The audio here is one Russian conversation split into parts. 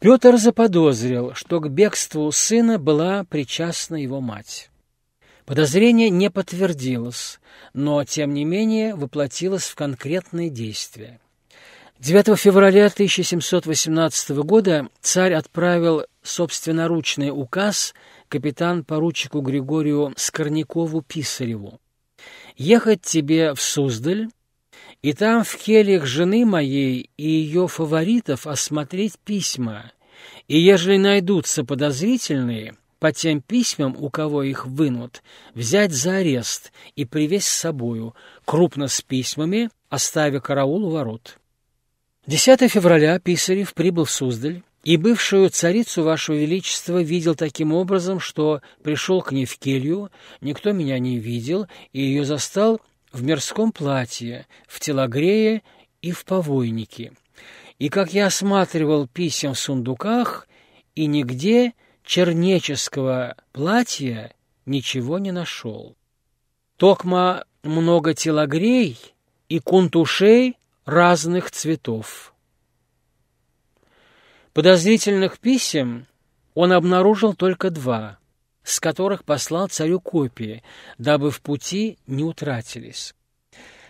Петр заподозрил, что к бегству сына была причастна его мать. Подозрение не подтвердилось, но, тем не менее, воплотилось в конкретные действия. 9 февраля 1718 года царь отправил собственноручный указ капитан-поручику Григорию Скорнякову-Писареву. «Ехать тебе в Суздаль, и там в кельях жены моей и ее фаворитов осмотреть письма, и ежели найдутся подозрительные, по тем письмам, у кого их вынут, взять за арест и привезть с собою, крупно с письмами, оставя караул у ворот. 10 февраля Писарев прибыл в Суздаль, и бывшую царицу вашего величества видел таким образом, что пришел к ней в келью, никто меня не видел, и ее застал в мирском платье, в телогрее и в повойнике. И как я осматривал писем в сундуках, и нигде чернеческого платья ничего не нашел. Токма много телогрей и кунтушей разных цветов. Подозрительных писем он обнаружил только два, с которых послал царю копии, дабы в пути не утратились.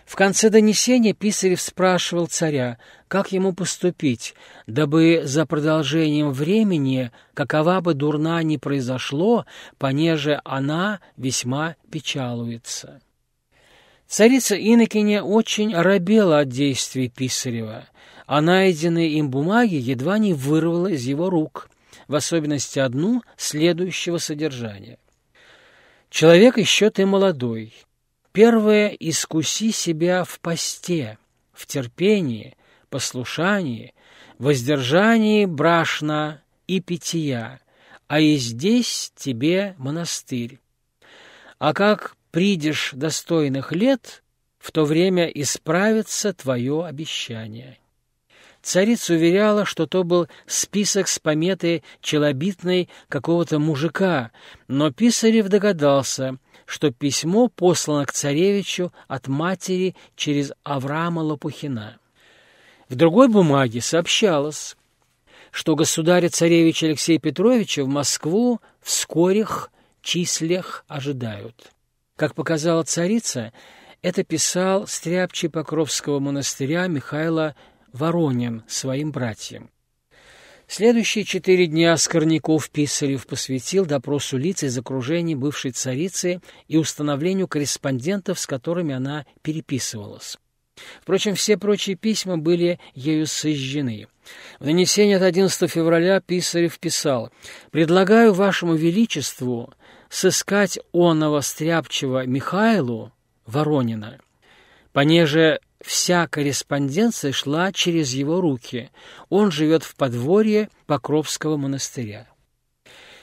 В конце донесения Писарев спрашивал царя, как ему поступить, дабы за продолжением времени, какова бы дурна ни произошло, понеже она весьма печалуется. Царица Иннокене очень робела от действий Писарева, а найденные им бумаги едва не вырвала из его рук, в особенности одну следующего содержания. «Человек еще ты молодой, Первое — искуси себя в посте, в терпении, послушании, воздержании брашна и питья, а и здесь тебе монастырь. А как придешь достойных лет, в то время исправится твое обещание. Царица уверяла, что то был список с пометой челобитной какого-то мужика, но Писарев догадался — что письмо послано к царевичу от матери через Авраама Лопухина. В другой бумаге сообщалось, что государя-царевича Алексея Петровича в Москву в скорих числях ожидают. Как показала царица, это писал стряпчий Покровского монастыря Михайло Воронин своим братьям. Следующие четыре дня Скорняков Писарев посвятил допросу лиц из окружения бывшей царицы и установлению корреспондентов, с которыми она переписывалась. Впрочем, все прочие письма были ею сожжены. В донесении от 11 февраля Писарев писал «Предлагаю вашему величеству сыскать оного стряпчего Михайлу Воронина, понеже Вся корреспонденция шла через его руки. Он живет в подворье Покровского монастыря.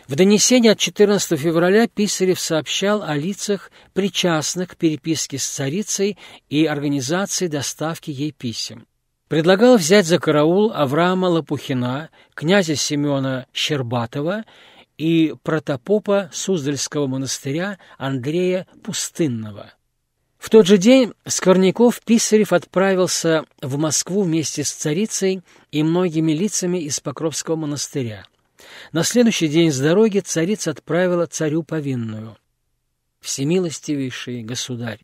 В донесении от 14 февраля Писарев сообщал о лицах, причастных к переписке с царицей и организации доставки ей писем. Предлагал взять за караул Авраама Лопухина, князя Семена Щербатова и протопопа Суздальского монастыря Андрея Пустынного – в тот же день Скорняков Писарев отправился в Москву вместе с царицей и многими лицами из Покровского монастыря. На следующий день с дороги царица отправила царю повинную. «Всемилостивейший государь,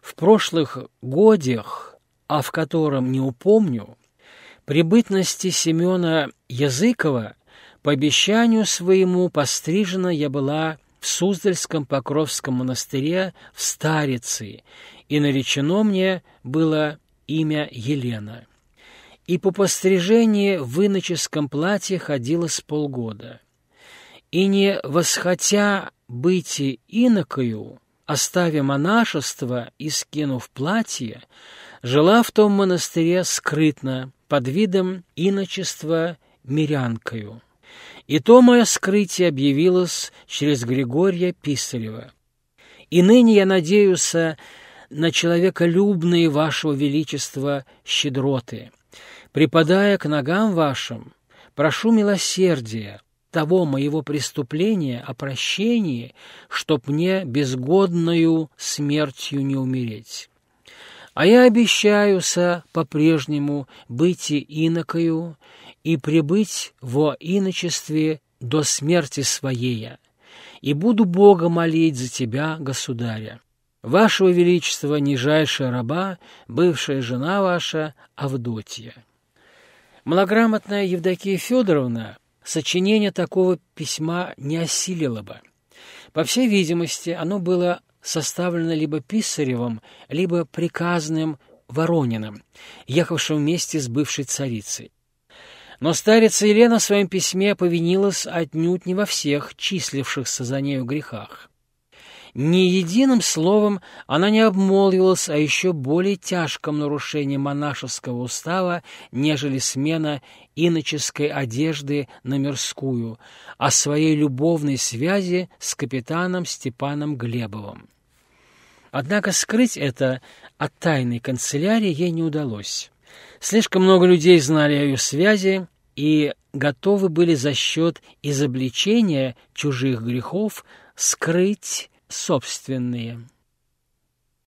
в прошлых годях, а в котором не упомню, при бытности Семена Языкова по обещанию своему пострижена я была в Суздальском Покровском монастыре в Старице, и наречено мне было имя Елена. И по пострижении в иноческом платье ходила с полгода. И не восхотя быть инокою, оставив монашество и скинув платье, жила в том монастыре скрытно, под видом иночества мирянкою. И то мое скрытие объявилось через Григория Писарева. И ныне я надеюсь на человеколюбные вашего величества щедроты. Припадая к ногам вашим, прошу милосердия, того моего преступления о прощении, чтоб мне безгодною смертью не умереть. А я обещаюся по-прежнему быть и инокою, и прибыть во иночестве до смерти своей, и буду Бога молить за тебя, государя. Вашего Величества, нижайшая раба, бывшая жена ваша, Авдотья». Малограмотная Евдокия Федоровна сочинение такого письма не осилила бы. По всей видимости, оно было составлено либо Писаревым, либо приказным Ворониным, ехавшим вместе с бывшей царицей. Но старица Елена в своем письме повинилась отнюдь не во всех числившихся за нею грехах. Ни единым словом она не обмолвилась о еще более тяжком нарушении монашеского устава, нежели смена иноческой одежды на мирскую, о своей любовной связи с капитаном Степаном Глебовым. Однако скрыть это от тайной канцелярии ей не удалось. Слишком много людей знали о ее связи и готовы были за счет изобличения чужих грехов скрыть собственные.